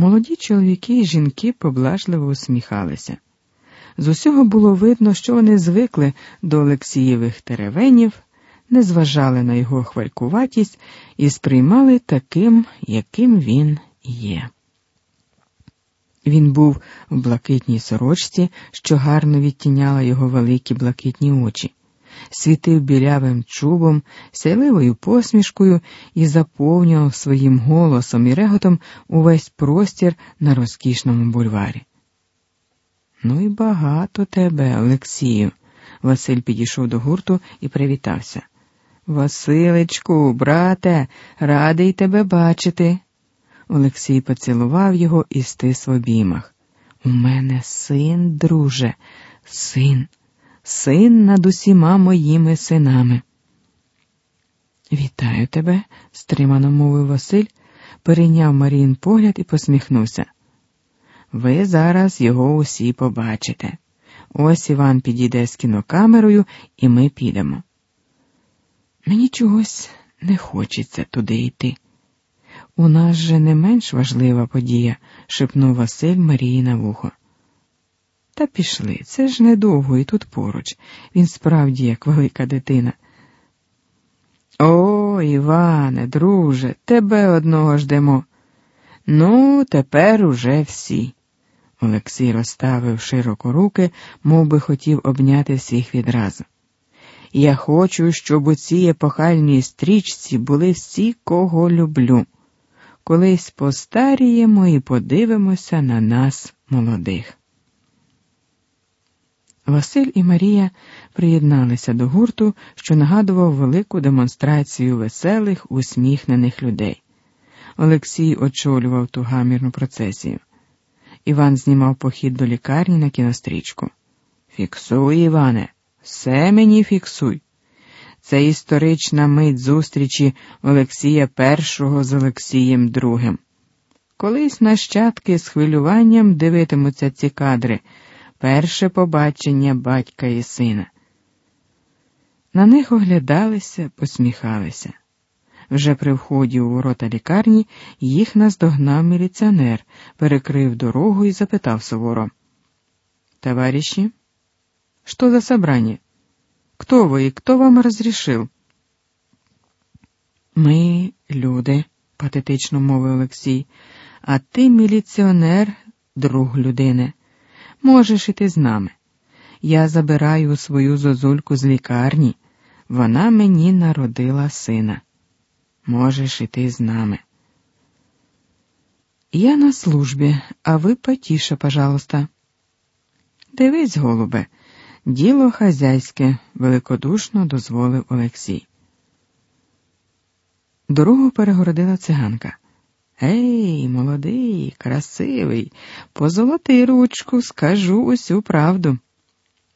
Молоді чоловіки і жінки поблажливо усміхалися. З усього було видно, що вони звикли до Олексієвих теревенів, не зважали на його хвалькуватість і сприймали таким, яким він є. Він був в блакитній сорочці, що гарно відтіняла його великі блакитні очі, світив білявим чубом, сяйливою посмішкою і заповнював своїм голосом і реготом увесь простір на розкішному бульварі. Ну і багато тебе, Олексію. Василь підійшов до гурту і привітався. Василечку, брате, радий тебе бачити. Олексій поцілував його і стис в обіймах. У мене син, друже, син, син над усіма моїми синами. Вітаю тебе, стримано мовив Василь, перейняв Маріїн погляд і посміхнувся. Ви зараз його усі побачите. Ось Іван підійде з кінокамерою, і ми підемо. Мені чогось не хочеться туди йти. У нас же не менш важлива подія, шепнув Василь Марії на вухо. Та пішли, це ж недовго і тут поруч. Він справді як велика дитина. О, Іване, друже, тебе одного ждемо. Ну, тепер уже всі. Олексій розставив широко руки, мов би хотів обняти всіх відразу. Я хочу, щоб у цій епохальній стрічці були всі, кого люблю. Колись постаріємо і подивимося на нас, молодих. Василь і Марія приєдналися до гурту, що нагадував велику демонстрацію веселих, усміхнених людей. Олексій очолював ту гамірну процесію. Іван знімав похід до лікарні на кінострічку. Фіксуй, Іване, все мені фіксуй. Це історична мить зустрічі Олексія І з Олексієм II. Колись нащадки з хвилюванням дивитимуться ці кадри перше побачення батька і сина. На них оглядалися, посміхалися. Вже при вході у ворота лікарні їх наздогнав міліціонер, перекрив дорогу і запитав суворо. Товарищи, что за собрание? Кто вы и кто вам разрешил? Ми люди, патетично мовив Олексій, а ти міліціонер, друг людини. Можеш іти з нами. Я забираю свою зозульку з лікарні. Вона мені народила сина. Можеш іти з нами. Я на службі, а ви потіше, пожалуйста. Дивись, голубе, діло хазяйське, великодушно дозволив Олексій. Дорогу перегородила циганка. Ей, молодий, красивий, позолоти ручку, скажу усю правду.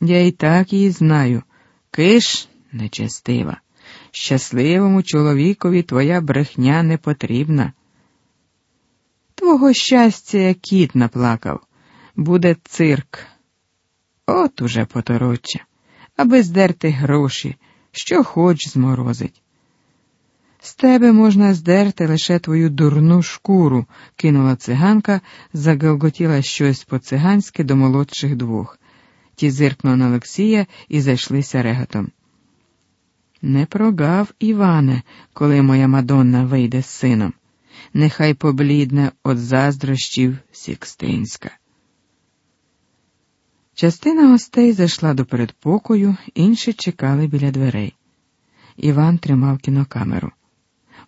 Я і так її знаю. Киш нечестива. Щасливому чоловікові твоя брехня не потрібна. Твого щастя, кіт наплакав, буде цирк. От уже потороччя, аби здерти гроші, що хоч зморозить. З тебе можна здерти лише твою дурну шкуру, кинула циганка, загалготіла щось по циганськи до молодших двох. Ті зиркнули на Олексія і зайшлися реготом. Не прогав, Іване, коли моя мадонна вийде з сином. Нехай поблідне от заздрощів Сікстинська. Частина гостей зайшла до передпокою, інші чекали біля дверей. Іван тримав кінокамеру.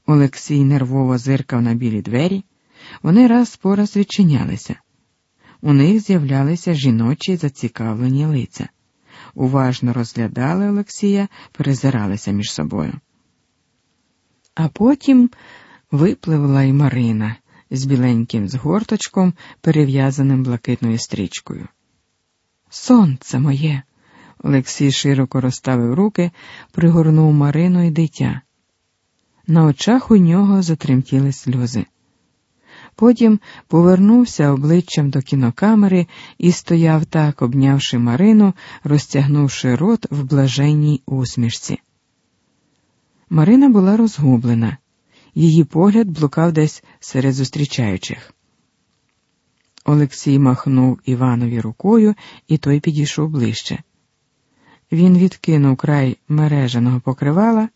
Олексій нервово зиркав на білі двері, вони раз по раз відчинялися. У них з'являлися жіночі зацікавлені лиця. Уважно розглядали Олексія, перезиралися між собою. А потім випливла й Марина з біленьким згорточком, перев'язаним блакитною стрічкою. Сонце моє. Олексій широко розставив руки, пригорнув Марину і дитя. На очах у нього затремтіли сльози. Потім повернувся обличчям до кінокамери і стояв так, обнявши Марину, розтягнувши рот в блаженній усмішці. Марина була розгублена, її погляд блукав десь серед зустрічаючих. Олексій махнув Іванові рукою, і той підійшов ближче. Він відкинув край мережаного покривала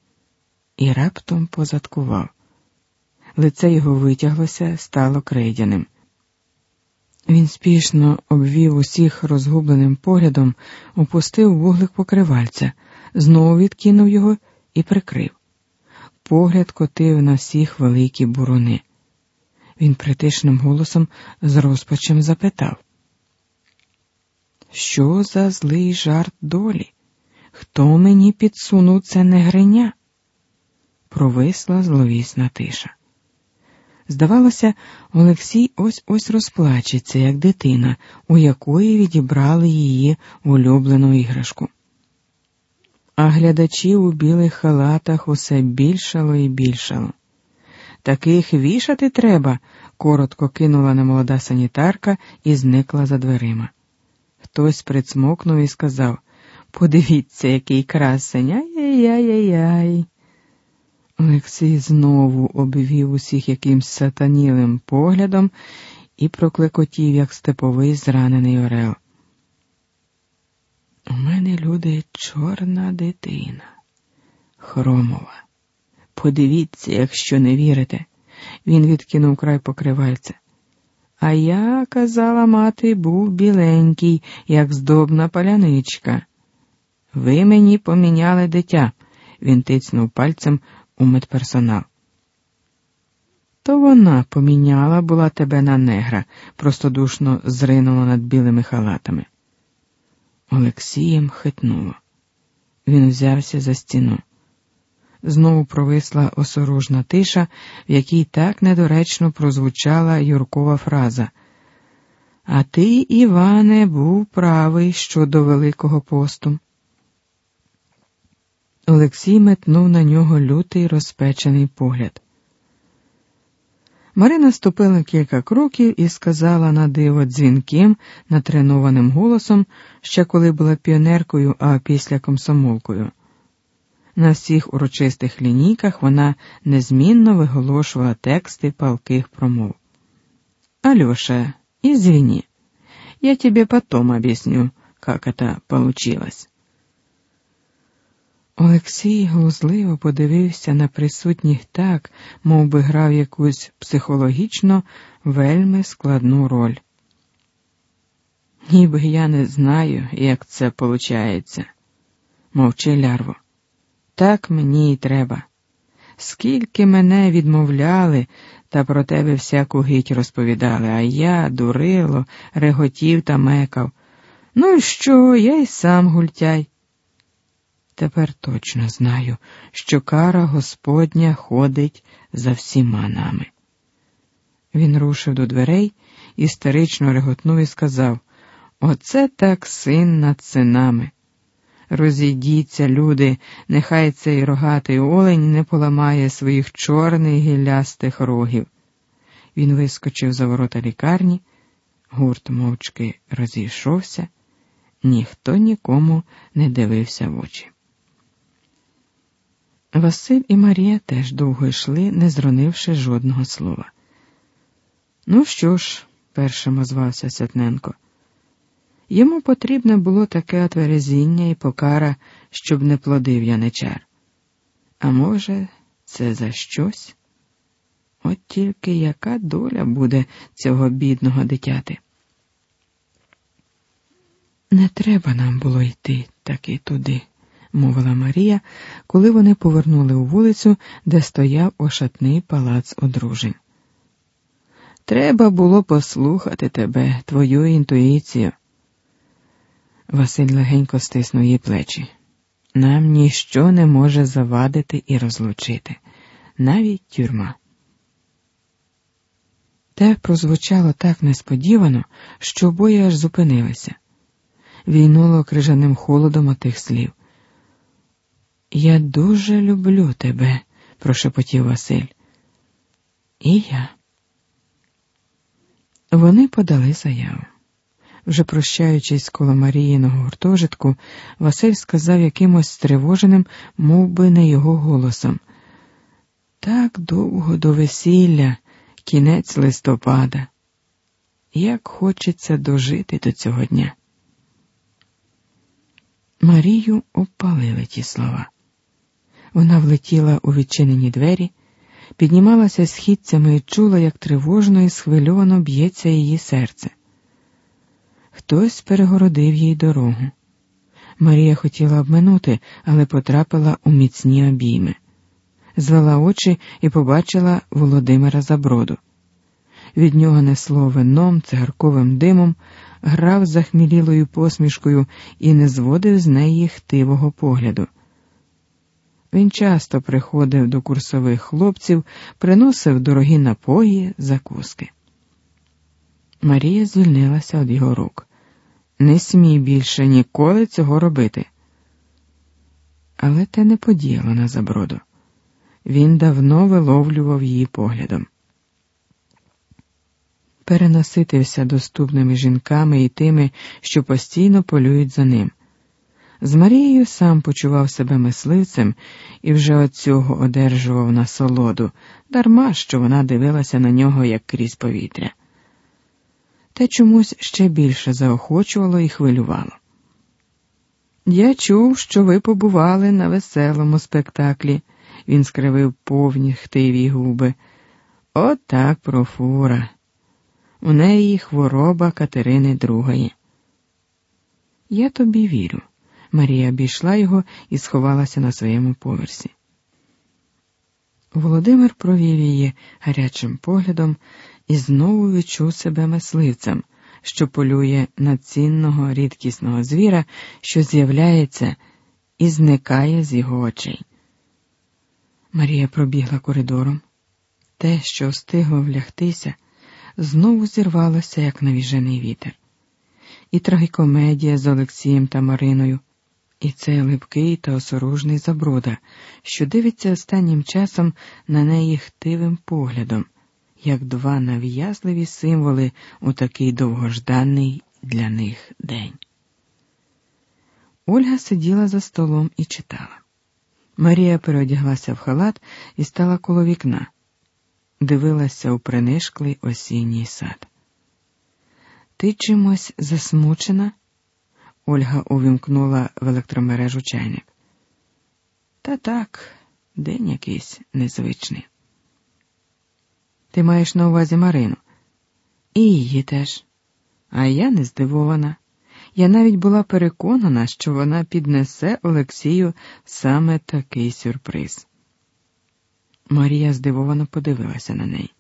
і раптом позадкував. Лице його витяглося, стало крейдяним. Він спішно обвів усіх розгубленим поглядом, опустив вуглик покривальця, знову відкинув його і прикрив. Погляд котив на всіх великі буруни. Він притишним голосом з розпачем запитав: Що за злий жарт долі? Хто мені підсунув це негриня? Провисла зловісна тиша. Здавалося, Олексій ось ось розплачеться, як дитина, у якої відібрали її улюблену іграшку. А глядачів у білих халатах усе більшало і більшало. Таких вішати треба, коротко кинула немолода санітарка і зникла за дверима. Хтось прицмокнув і сказав Подивіться, який красень, ай-яй-яй-яй. Олексій знову обвів усіх якимсь сатанілим поглядом і проклекотів, як степовий зранений орел. У мене люди чорна дитина, хромова. Подивіться, якщо не вірите, він відкинув край покривальця. А я, казала мати, був біленький, як здобна паляничка. Ви мені поміняли дитя, він тицнув пальцем у медперсонал. То вона поміняла була тебе на негра, простодушно зринула над білими халатами. Олексієм хитнуло. Він взявся за стіну. Знову провисла осорожна тиша, в якій так недоречно прозвучала Юркова фраза. А ти, Іване, був правий щодо Великого посту. Олексій метнув на нього лютий розпечений погляд. Марина ступила кілька кроків і сказала на диво дзвінким, натренованим голосом, ще коли була піонеркою, а після комсомолкою. На всіх урочистих лінійках вона незмінно виголошувала тексти палких промов. Алеша, извини, я тебе потом объясню, как это получилось. Олексій глузливо подивився на присутніх так, мов би грав якусь психологічно вельми складну роль. Ніби я не знаю, як це получається. Мовчи, лярво. Так мені й треба. Скільки мене відмовляли та про тебе всяку гить розповідали, а я, дурило, реготів та мекав. Ну що, я й сам гультяй. Тепер точно знаю, що кара Господня ходить за всіма нами. Він рушив до дверей, істерично реготнув і сказав Оце так син над синами. Розійдіться, люди, нехай цей рогатий олень не поламає своїх чорних гіллястих рогів. Він вискочив за ворота лікарні, гурт мовчки розійшовся, ніхто нікому не дивився в очі. Василь і Марія теж довго йшли, не зронивши жодного слова. Ну що ж, першим озвався Святненко. Йому потрібне було таке отверезіння і покара, щоб не плодив яничар. А може, це за щось? От тільки яка доля буде цього бідного дитяти? Не треба нам було йти таки туди мовила Марія, коли вони повернули у вулицю, де стояв ошатний палац одружень. Треба було послухати тебе, твою інтуїцію. Василь легенько стиснув її плечі. Нам ніщо не може завадити і розлучити, навіть тюрма. Те прозвучало так несподівано, що обоє аж зупинилися. Війнуло крижаним холодом отих слів. Я дуже люблю тебе, прошепотів Василь. І я. Вони подали заяву. Вже прощаючись коло Маріїного гуртожитку, Василь сказав якимось стривоженим, мов би, не його голосом. Так довго до весілля, кінець листопада. як хочеться дожити до цього дня. Марію обпалили ті слова. Вона влетіла у відчинені двері, піднімалася східцями і чула, як тривожно і схвильовано б'ється її серце. Хтось перегородив їй дорогу. Марія хотіла обминути, але потрапила у міцні обійми. Звела очі і побачила Володимира Заброду. Від нього несло вином, цигарковим димом, грав захмілілою посмішкою і не зводив з неї хтивого погляду. Він часто приходив до курсових хлопців, приносив дорогі напої, закуски. Марія звільнилася від його рук. Не смій більше ніколи цього робити. Але те не подіяло на заброду. Він давно виловлював її поглядом. Перенаситився доступними жінками і тими, що постійно полюють за ним. З Марією сам почував себе мисливцем і вже от цього одержував насолоду, дарма що вона дивилася на нього як крізь повітря. Те чомусь ще більше заохочувало і хвилювало. Я чув, що ви побували на веселому спектаклі, він скривив повні хтиві губи. От так профура. У неї хвороба Катерини Другої. Я тобі вірю. Марія обійшла його і сховалася на своєму поверсі. Володимир провів її гарячим поглядом і знову відчув себе мисливцем, що полює на цінного рідкісного звіра, що з'являється і зникає з його очей. Марія пробігла коридором. Те, що встигло влягтися, знову зірвалося, як навіжений вітер. І трагікомедія з Олексієм та Мариною, і цей липкий та осоружний заброда, що дивиться останнім часом на неї хтивим поглядом, як два нав'язливі символи у такий довгожданий для них день. Ольга сиділа за столом і читала. Марія переодяглася в халат і стала коло вікна, дивилася у принишклий осінній сад. Ти чимось засмучена? Ольга увімкнула в електромережу чайник. Та так, день якийсь незвичний. Ти маєш на увазі Марину? І її теж. А я не здивована. Я навіть була переконана, що вона піднесе Олексію саме такий сюрприз. Марія здивовано подивилася на неї.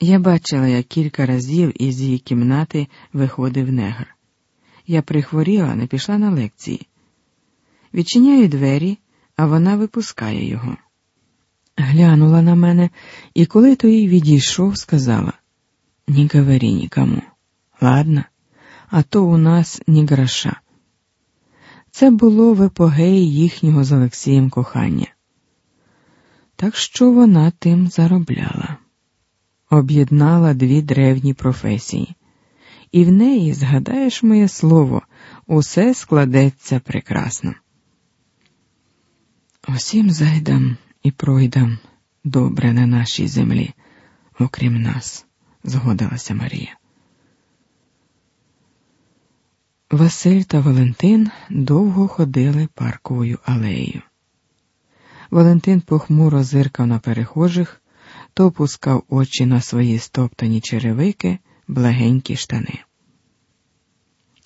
Я бачила, як кілька разів із її кімнати виходив негр. Я прихворіла, не пішла на лекції. Відчиняю двері, а вона випускає його. Глянула на мене, і коли той відійшов, сказала: «Не говори нікому, ладно?» а то у нас ні гроша. Це було в епогеї їхнього з Олексієм кохання. Так що вона тим заробляла, об'єднала дві древні професії, і в неї, згадаєш моє слово, усе складеться прекрасно. Усім зайдам і пройдам добре на нашій землі, окрім нас, згодилася Марія. Василь та Валентин довго ходили парковою алеєю. Валентин похмуро зиркав на перехожих, то опускав очі на свої стоптані черевики, благенькі штани.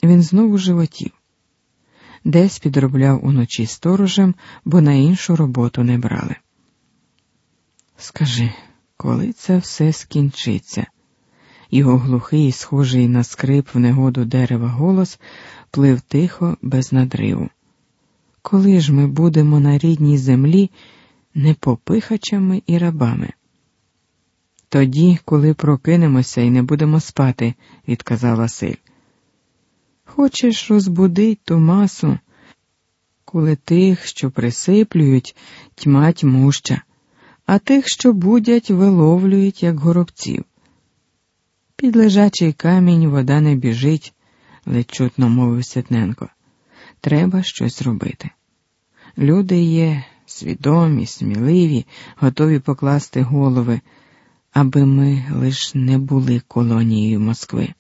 Він знову животів, десь підробляв уночі сторожем, бо на іншу роботу не брали. Скажи, коли це все скінчиться? Його глухий, схожий на скрип в негоду дерева голос плив тихо, без надриву. Коли ж ми будемо на рідній землі не попихачами і рабами? Тоді, коли прокинемося і не будемо спати, відказав Василь. Хочеш розбудить ту масу, коли тих, що присиплюють, тьма тьмуща, а тих, що будять, виловлюють, як горобців. Під лежачий камінь вода не біжить, ледь чутно мовив Сятненко. Треба щось робити. Люди є свідомі, сміливі, готові покласти голови, аби ми лиш не були колонією Москви.